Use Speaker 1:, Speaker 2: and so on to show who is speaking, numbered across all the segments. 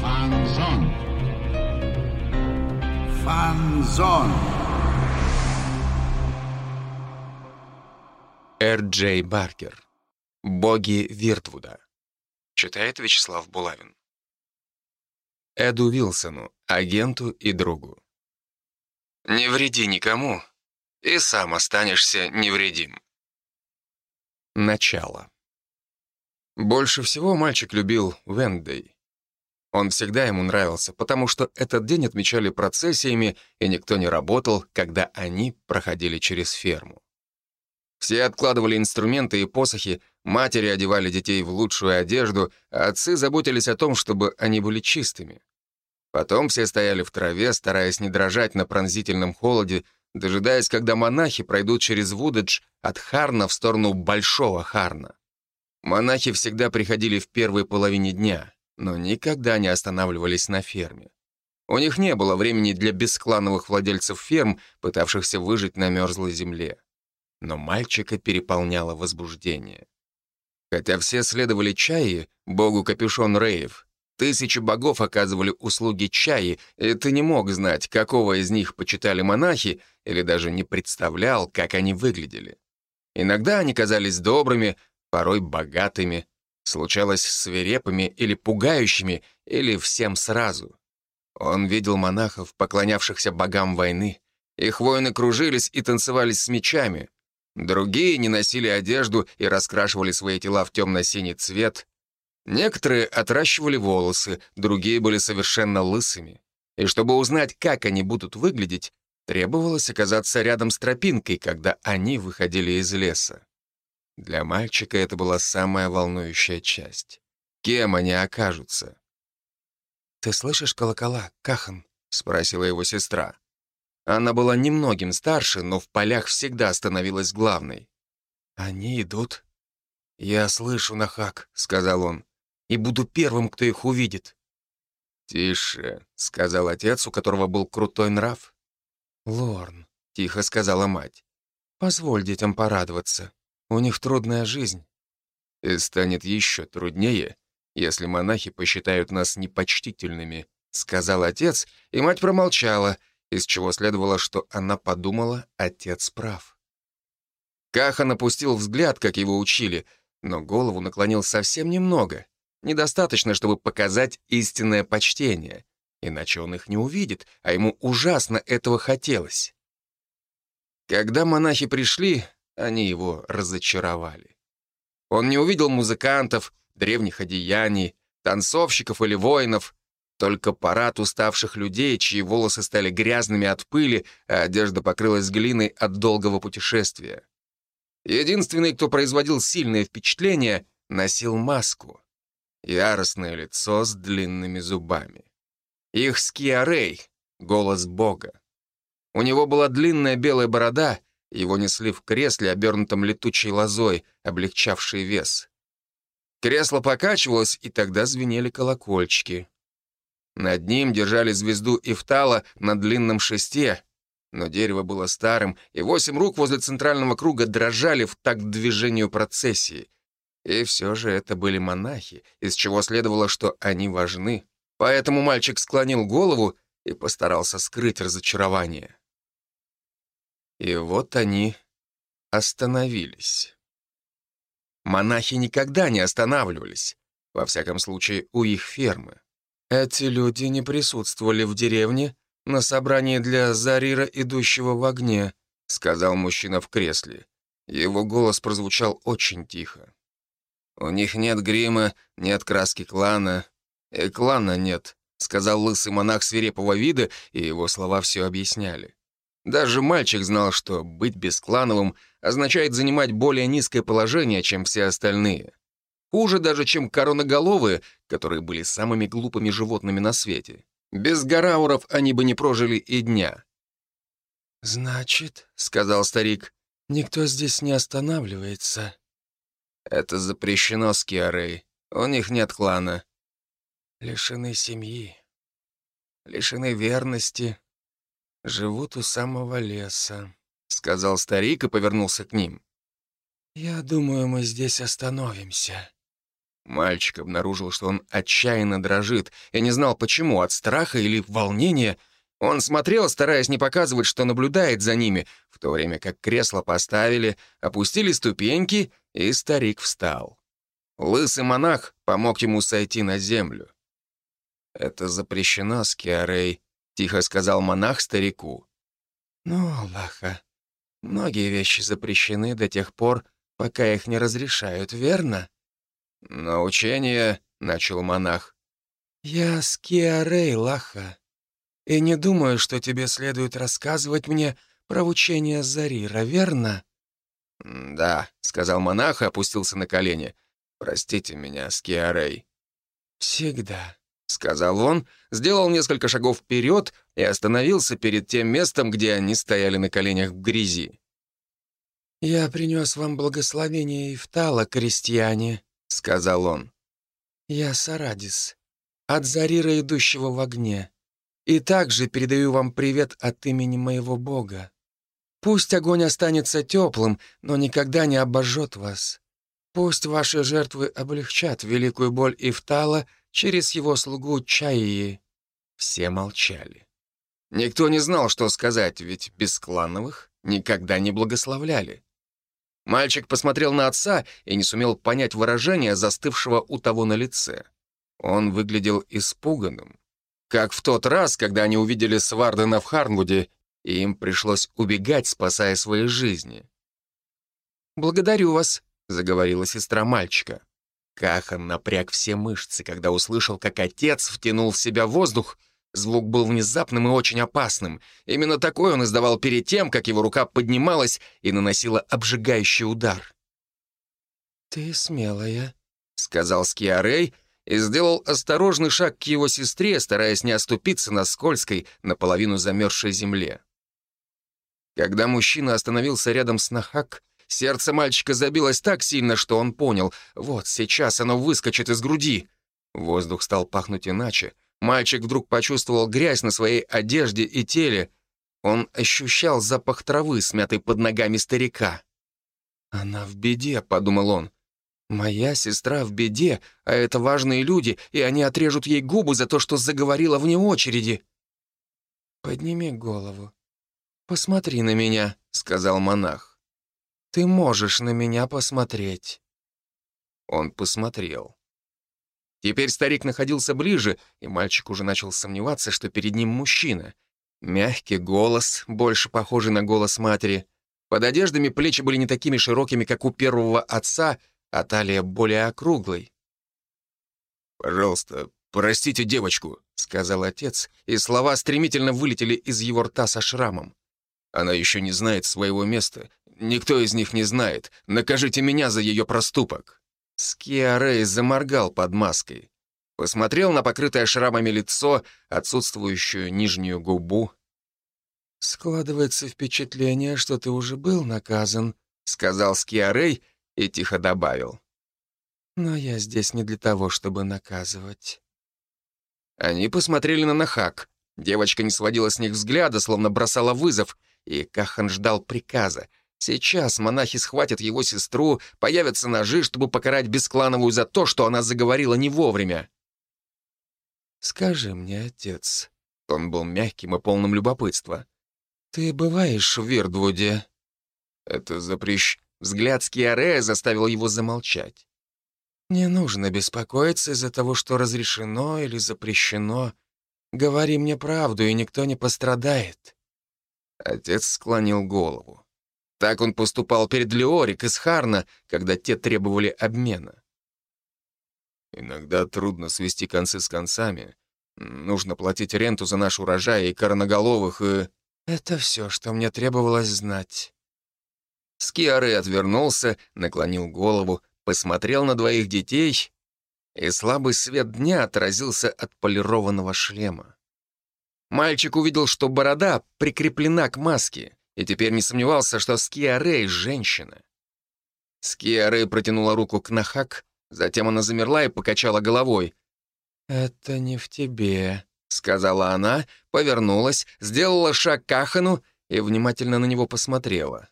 Speaker 1: Фанзон. Фанзон.
Speaker 2: Р. Джей Баркер. Боги Виртвуда. Читает Вячеслав Булавин. Эду Вилсону, агенту и другу. Не вреди никому, и сам останешься невредим. Начало. Больше всего мальчик любил Вендей. Он всегда ему нравился, потому что этот день отмечали процессиями, и никто не работал, когда они проходили через ферму. Все откладывали инструменты и посохи, матери одевали детей в лучшую одежду, а отцы заботились о том, чтобы они были чистыми. Потом все стояли в траве, стараясь не дрожать на пронзительном холоде, дожидаясь, когда монахи пройдут через Вудедж от Харна в сторону Большого Харна. Монахи всегда приходили в первой половине дня, но никогда не останавливались на ферме. У них не было времени для бесклановых владельцев ферм, пытавшихся выжить на мерзлой земле. Но мальчика переполняло возбуждение. Хотя все следовали чаи, богу капюшон Рейв, тысячи богов оказывали услуги чаи, и ты не мог знать, какого из них почитали монахи, или даже не представлял, как они выглядели. Иногда они казались добрыми, порой богатыми, случалось свирепыми или пугающими, или всем сразу. Он видел монахов, поклонявшихся богам войны. Их воины кружились и танцевали с мечами. Другие не носили одежду и раскрашивали свои тела в темно-синий цвет. Некоторые отращивали волосы, другие были совершенно лысыми. И чтобы узнать, как они будут выглядеть, требовалось оказаться рядом с тропинкой, когда они выходили из леса. Для мальчика это была самая волнующая часть. Кем они окажутся? «Ты слышишь колокола, Кахан?» — спросила его сестра. Она была немногим старше, но в полях всегда становилась главной. «Они идут». «Я слышу, Нахак», — сказал он, — «и буду первым, кто их увидит». «Тише», — сказал отец, у которого был крутой нрав. «Лорн», — тихо сказала мать, — «позволь детям порадоваться. У них трудная жизнь». «И станет еще труднее, если монахи посчитают нас непочтительными», — сказал отец, и мать промолчала, — из чего следовало, что она подумала, отец прав. Кахан опустил взгляд, как его учили, но голову наклонил совсем немного. Недостаточно, чтобы показать истинное почтение, иначе он их не увидит, а ему ужасно этого хотелось. Когда монахи пришли, они его разочаровали. Он не увидел музыкантов, древних одеяний, танцовщиков или воинов, только парад уставших людей, чьи волосы стали грязными от пыли, а одежда покрылась глиной от долгого путешествия. Единственный, кто производил сильное впечатление, носил маску. Яростное лицо с длинными зубами. Их Скиарей, голос Бога. У него была длинная белая борода, его несли в кресле, обернутом летучей лозой, облегчавшей вес. Кресло покачивалось, и тогда звенели колокольчики. Над ним держали звезду Ифтала на длинном шесте, но дерево было старым, и восемь рук возле центрального круга дрожали в такт движению процессии. И все же это были монахи, из чего следовало, что они важны. Поэтому мальчик склонил голову и постарался скрыть разочарование. И вот они остановились. Монахи никогда не останавливались, во всяком случае, у их фермы. Эти люди не присутствовали в деревне на собрании для Зарира, идущего в огне, сказал мужчина в кресле. Его голос прозвучал очень тихо. «У них нет грима, нет краски клана. И клана нет», — сказал лысый монах свирепого вида, и его слова все объясняли. Даже мальчик знал, что быть бесклановым означает занимать более низкое положение, чем все остальные. Хуже даже, чем короноголовые, которые были самыми глупыми животными на свете. Без горауров они бы не прожили и дня.
Speaker 3: «Значит, — сказал старик, — никто здесь не останавливается».
Speaker 2: «Это запрещено, Скиарей. У них нет клана».
Speaker 3: «Лишены семьи, лишены верности, живут у самого леса», —
Speaker 2: сказал старик и повернулся к ним.
Speaker 3: «Я думаю, мы здесь остановимся».
Speaker 2: Мальчик обнаружил, что он отчаянно дрожит, и не знал почему, от страха или волнения. Он смотрел, стараясь не показывать, что наблюдает за ними, в то время как кресло поставили, опустили ступеньки, и старик встал. Лысый монах помог ему сойти на землю. «Это запрещено, Скиарей», — тихо сказал монах старику.
Speaker 3: «Ну, Аллаха, многие вещи запрещены до тех пор, пока их не разрешают, верно?»
Speaker 2: «Но учение», — начал монах.
Speaker 3: «Я Скиарей, Лаха, и не думаю, что тебе следует рассказывать мне про учение Зарира, верно?»
Speaker 2: «Да», — сказал монах и опустился на колени. «Простите меня, Скиарей».
Speaker 3: «Всегда», —
Speaker 2: сказал он, сделал несколько шагов вперед и остановился перед тем местом, где они стояли на коленях в грязи.
Speaker 3: «Я принес вам благословение Ифтала, крестьяне», — сказал он. «Я Сарадис, от Зарира, идущего в огне, и также передаю вам привет от имени моего Бога. Пусть огонь останется теплым, но никогда не обожжет вас. Пусть ваши жертвы облегчат великую боль Ифтала через его слугу Чаии».
Speaker 2: Все молчали. Никто не знал, что сказать, ведь без клановых никогда не благословляли. Мальчик посмотрел на отца и не сумел понять выражение, застывшего у того на лице. Он выглядел испуганным. Как в тот раз, когда они увидели Свардена в Харнвуде, и им пришлось убегать, спасая свои жизни.
Speaker 3: «Благодарю вас», — заговорила сестра мальчика.
Speaker 2: Кахан напряг все мышцы, когда услышал, как отец втянул в себя воздух Звук был внезапным и очень опасным. Именно такой он издавал перед тем, как его рука поднималась и наносила обжигающий удар.
Speaker 3: «Ты смелая», —
Speaker 2: сказал Скиарей и сделал осторожный шаг к его сестре, стараясь не оступиться на скользкой, наполовину замерзшей земле. Когда мужчина остановился рядом с Нахак, сердце мальчика забилось так сильно, что он понял, вот сейчас оно выскочит из груди. Воздух стал пахнуть иначе — Мальчик вдруг почувствовал грязь на своей одежде и теле. Он ощущал запах травы, смятой под ногами старика. «Она в беде», — подумал он. «Моя сестра в беде, а это важные люди, и они отрежут ей губы за то, что заговорила вне очереди».
Speaker 3: «Подними голову. Посмотри на меня», — сказал монах.
Speaker 2: «Ты можешь на меня посмотреть». Он посмотрел. Теперь старик находился ближе, и мальчик уже начал сомневаться, что перед ним мужчина. Мягкий голос, больше похожий на голос матери. Под одеждами плечи были не такими широкими, как у первого отца, а талия более округлой. «Пожалуйста, простите девочку», — сказал отец, и слова стремительно вылетели из его рта со шрамом. «Она еще не знает своего места. Никто из них не знает. Накажите меня за ее проступок». Скиарей заморгал под маской. Посмотрел на покрытое шрамами лицо, отсутствующую нижнюю губу.
Speaker 3: «Складывается впечатление, что ты уже был наказан», — сказал
Speaker 2: Скиарей и тихо добавил.
Speaker 3: «Но я здесь не для того, чтобы наказывать».
Speaker 2: Они посмотрели на Нахак. Девочка не сводила с них взгляда, словно бросала вызов, и Кахан ждал приказа — Сейчас монахи схватят его сестру, появятся ножи, чтобы покарать Бесклановую за то, что она заговорила не вовремя.
Speaker 3: «Скажи мне, отец...»
Speaker 2: Он был мягким и полным любопытства.
Speaker 3: «Ты бываешь в Вирдвуде?»
Speaker 2: Это запрещ... Взгляд Скиарея заставил его замолчать.
Speaker 3: «Не нужно беспокоиться из-за того, что разрешено или запрещено. Говори мне правду, и никто не пострадает».
Speaker 2: Отец склонил голову. Так он поступал перед Леорик из Харна, когда те требовали обмена. Иногда трудно свести концы с концами. Нужно платить ренту за наш урожай и короноголовых, и...
Speaker 3: Это все, что мне требовалось знать.
Speaker 2: Скиары отвернулся, наклонил голову, посмотрел на двоих детей, и слабый свет дня отразился от полированного шлема. Мальчик увидел, что борода прикреплена к маске и теперь не сомневался, что Ския женщина. Ския протянула руку к Нахак, затем она замерла и покачала головой.
Speaker 3: «Это не в тебе», —
Speaker 2: сказала она, повернулась, сделала шаг к Ахану и внимательно на него посмотрела.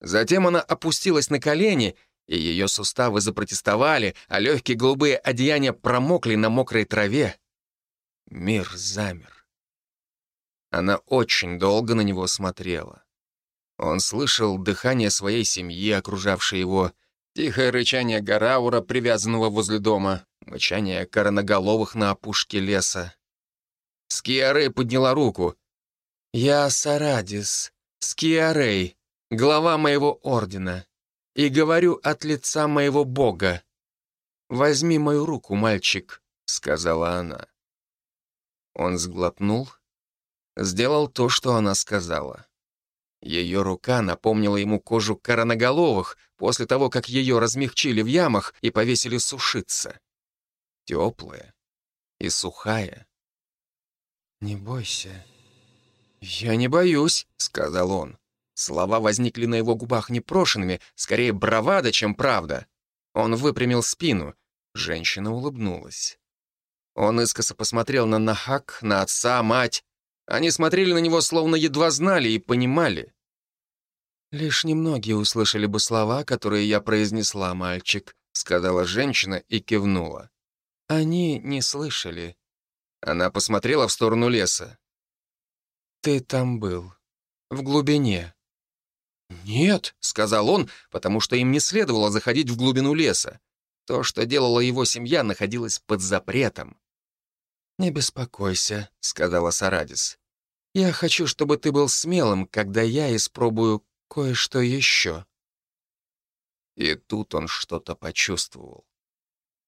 Speaker 2: Затем она опустилась на колени и ее суставы запротестовали, а легкие голубые одеяния промокли на мокрой траве. Мир замер. Она очень долго на него смотрела. Он слышал дыхание своей семьи, окружавшей его, тихое рычание Гараура, привязанного возле дома, мычание короноголовых на опушке леса. Скиарей подняла руку. «Я Сарадис, Скиарей, глава моего ордена, и говорю от лица моего бога. Возьми мою руку, мальчик», — сказала она. Он сглотнул, сделал то, что она сказала. Ее рука напомнила ему кожу короноголовых после того, как ее размягчили в ямах и повесили сушиться. Теплая и сухая. «Не бойся». «Я не боюсь», — сказал он. Слова возникли на его губах непрошенными, скорее бравада, чем правда. Он выпрямил спину. Женщина улыбнулась. Он искоса посмотрел на Нахак, на отца, мать. Они смотрели на него, словно едва знали и понимали. «Лишь немногие услышали бы слова, которые я произнесла, мальчик», сказала женщина и кивнула. «Они не слышали». Она посмотрела в сторону леса. «Ты там был. В глубине». «Нет», — сказал он, потому что им не следовало заходить в глубину леса. То, что делала его семья, находилось под запретом. «Не беспокойся», — сказала Сарадис. «Я хочу, чтобы ты был смелым, когда я испробую кое-что еще». И тут он что-то почувствовал.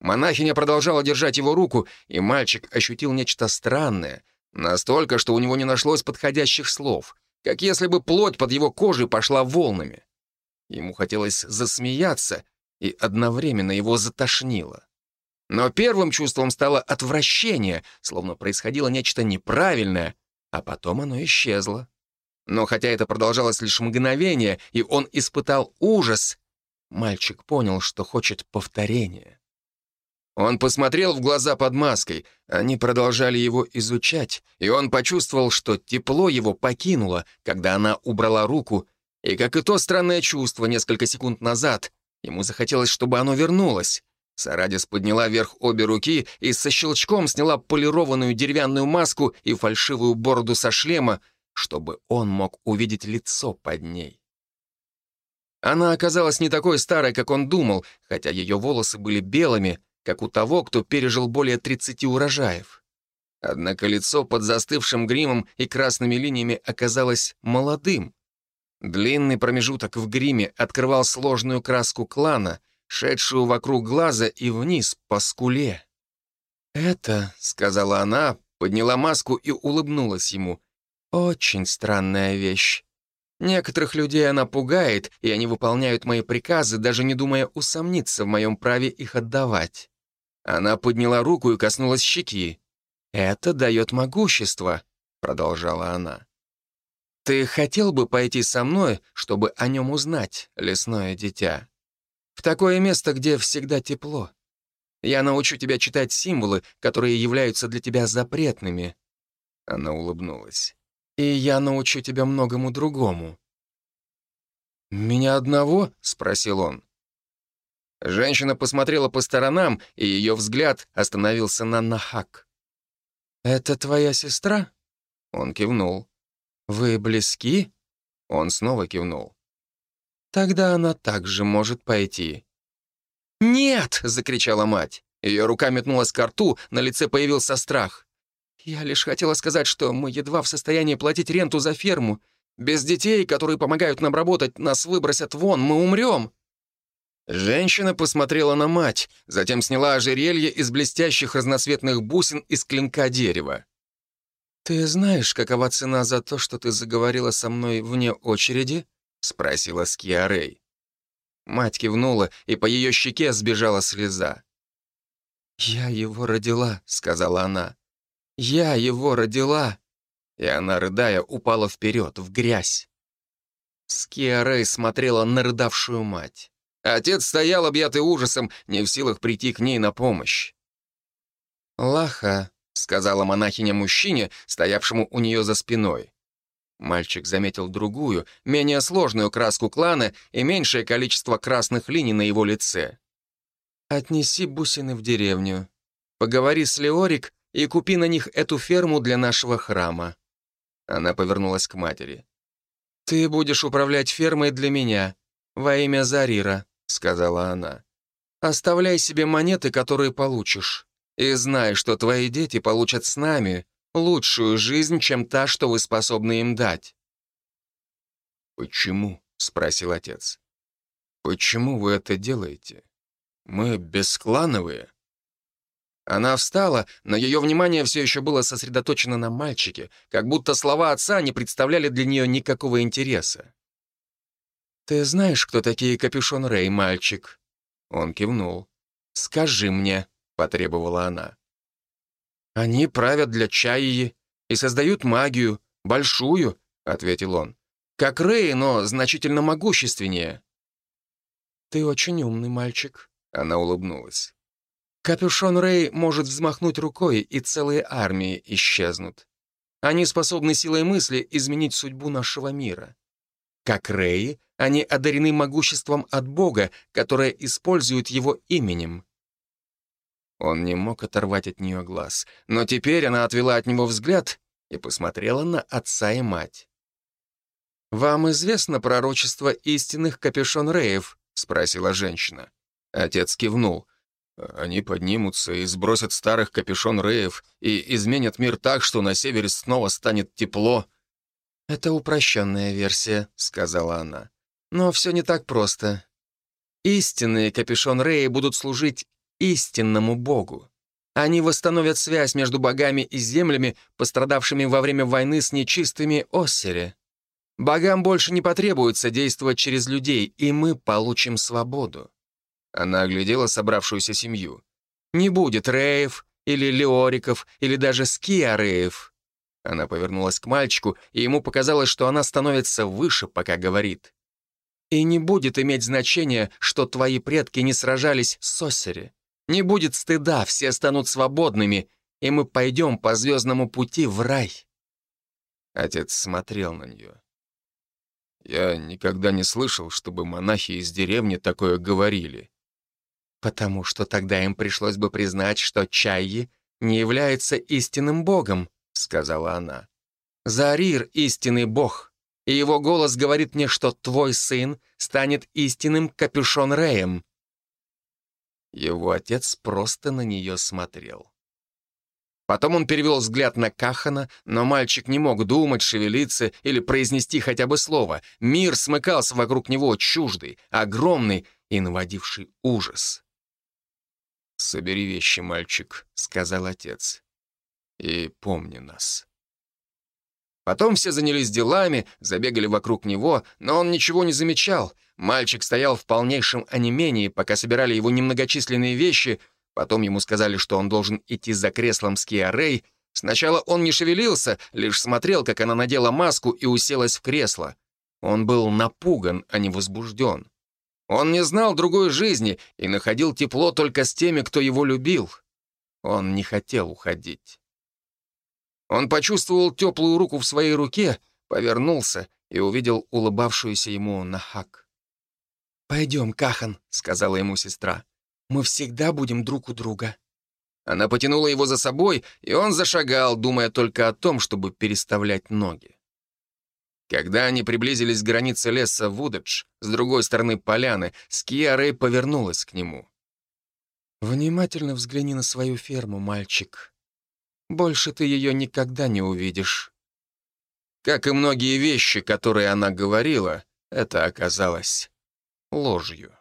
Speaker 2: Монахиня продолжала держать его руку, и мальчик ощутил нечто странное, настолько, что у него не нашлось подходящих слов, как если бы плоть под его кожей пошла волнами. Ему хотелось засмеяться, и одновременно его затошнило. Но первым чувством стало отвращение, словно происходило нечто неправильное, а потом оно исчезло. Но хотя это продолжалось лишь мгновение, и он испытал ужас, мальчик понял, что хочет повторения. Он посмотрел в глаза под маской, они продолжали его изучать, и он почувствовал, что тепло его покинуло, когда она убрала руку, и, как и то странное чувство несколько секунд назад, ему захотелось, чтобы оно вернулось. Сарадис подняла вверх обе руки и со щелчком сняла полированную деревянную маску и фальшивую бороду со шлема, чтобы он мог увидеть лицо под ней. Она оказалась не такой старой, как он думал, хотя ее волосы были белыми, как у того, кто пережил более 30 урожаев. Однако лицо под застывшим гримом и красными линиями оказалось молодым. Длинный промежуток в гриме открывал сложную краску клана — шедшую вокруг глаза и вниз по скуле. «Это», — сказала она, подняла маску и улыбнулась ему, — «очень странная вещь. Некоторых людей она пугает, и они выполняют мои приказы, даже не думая усомниться в моем праве их отдавать». Она подняла руку и коснулась щеки. «Это дает могущество», — продолжала она. «Ты хотел бы пойти со мной, чтобы о нем узнать, лесное дитя?» В такое место, где всегда тепло. Я научу тебя читать символы, которые являются для тебя запретными». Она улыбнулась. «И я научу тебя многому другому». «Меня одного?» — спросил он. Женщина посмотрела по сторонам, и ее взгляд остановился на Нахак. «Это твоя сестра?» Он кивнул. «Вы близки?» Он снова кивнул. Тогда она также может пойти. «Нет!» — закричала мать. Ее рука метнулась к рту, на лице появился страх. «Я лишь хотела сказать, что мы едва в состоянии платить ренту за ферму. Без детей, которые помогают нам работать, нас выбросят вон, мы умрем!» Женщина посмотрела на мать, затем сняла ожерелье из блестящих разноцветных бусин из клинка дерева. «Ты знаешь, какова цена за то, что ты заговорила со мной вне очереди?» — спросила Скиарей. Мать кивнула, и по ее щеке сбежала слеза. «Я его родила», — сказала она. «Я его родила!» И она, рыдая, упала вперед, в грязь. Скиарей смотрела на рыдавшую мать. Отец стоял, объятый ужасом, не в силах прийти к ней на помощь. «Лаха», — сказала монахиня мужчине, стоявшему у нее за спиной.
Speaker 4: Мальчик заметил другую, менее сложную краску клана и меньшее количество красных линий на его лице.
Speaker 2: «Отнеси бусины в деревню. Поговори с Леорик и купи на них эту ферму для нашего храма».
Speaker 4: Она повернулась к матери.
Speaker 2: «Ты будешь управлять фермой для меня, во имя Зарира», — сказала она. «Оставляй себе монеты, которые получишь, и знай, что твои дети получат с нами лучшую жизнь, чем та, что вы способны им дать».
Speaker 4: «Почему?» — спросил отец. «Почему вы это делаете? Мы бесклановые». Она встала, но ее внимание все еще было сосредоточено на мальчике, как будто слова отца не представляли для нее никакого интереса.
Speaker 2: «Ты знаешь, кто такие Капюшон Рэй, мальчик?» Он кивнул. «Скажи мне», — потребовала она.
Speaker 4: «Они правят для Чаии и создают магию, большую», — ответил он. «Как Рэй, но значительно могущественнее».
Speaker 2: «Ты очень умный мальчик», — она улыбнулась.
Speaker 4: Капюшон Рэй может взмахнуть рукой, и целые армии исчезнут. Они способны силой мысли изменить судьбу нашего мира. Как Рэй, они одарены могуществом от Бога, которое использует его именем. Он не мог оторвать от нее глаз, но теперь она отвела от него взгляд и посмотрела на отца и мать.
Speaker 2: «Вам известно пророчество истинных капюшон Реев?» — спросила женщина.
Speaker 4: Отец кивнул. Они поднимутся и сбросят старых капюшон Реев и изменят мир так, что на севере снова станет тепло.
Speaker 2: «Это упрощенная версия», — сказала она. «Но все не так просто. Истинные капюшон Реи будут служить истинному Богу. Они восстановят связь между богами и землями, пострадавшими во время войны с нечистыми Оссере. Богам больше не потребуется действовать через людей, и мы получим свободу.
Speaker 4: Она оглядела собравшуюся семью.
Speaker 2: «Не будет Реев, или Леориков, или даже Скиареев».
Speaker 4: Она повернулась к мальчику, и ему показалось, что она становится выше, пока говорит.
Speaker 2: «И не будет иметь значения, что твои предки не сражались с Сосере. Не будет стыда, все станут свободными, и мы пойдем по звездному пути в рай».
Speaker 4: Отец смотрел на нее. Я никогда не слышал, чтобы монахи из деревни такое говорили
Speaker 2: потому что тогда им пришлось бы признать, что Чайи не является истинным богом», — сказала она. «Зарир — истинный бог, и его голос говорит мне, что твой сын станет истинным капюшон-реем». Его отец просто на нее смотрел. Потом он перевел взгляд на Кахана, но мальчик не мог думать, шевелиться или произнести хотя бы слово. Мир смыкался вокруг него, чуждый, огромный и наводивший ужас.
Speaker 4: «Собери вещи, мальчик», — сказал отец. «И помни нас».
Speaker 2: Потом все занялись делами, забегали вокруг него, но он ничего не замечал. Мальчик стоял в полнейшем онемении, пока собирали его немногочисленные вещи. Потом ему сказали, что он должен идти за креслом с Киа Рэй. Сначала он не шевелился, лишь смотрел, как она надела маску и уселась в кресло. Он был напуган, а не возбужден. Он не знал другой жизни и находил тепло только с теми, кто его любил. Он не хотел уходить. Он почувствовал теплую руку в своей руке, повернулся и увидел улыбавшуюся ему Нахак. «Пойдем, Кахан», — сказала ему сестра. «Мы всегда будем друг у друга». Она потянула его за собой, и он зашагал, думая только о том, чтобы переставлять ноги. Когда они приблизились к границе леса Вудедж, с другой стороны поляны, Ския Рэй повернулась к нему. «Внимательно взгляни на свою ферму, мальчик. Больше ты ее никогда не увидишь». Как и многие вещи, которые она говорила, это оказалось ложью.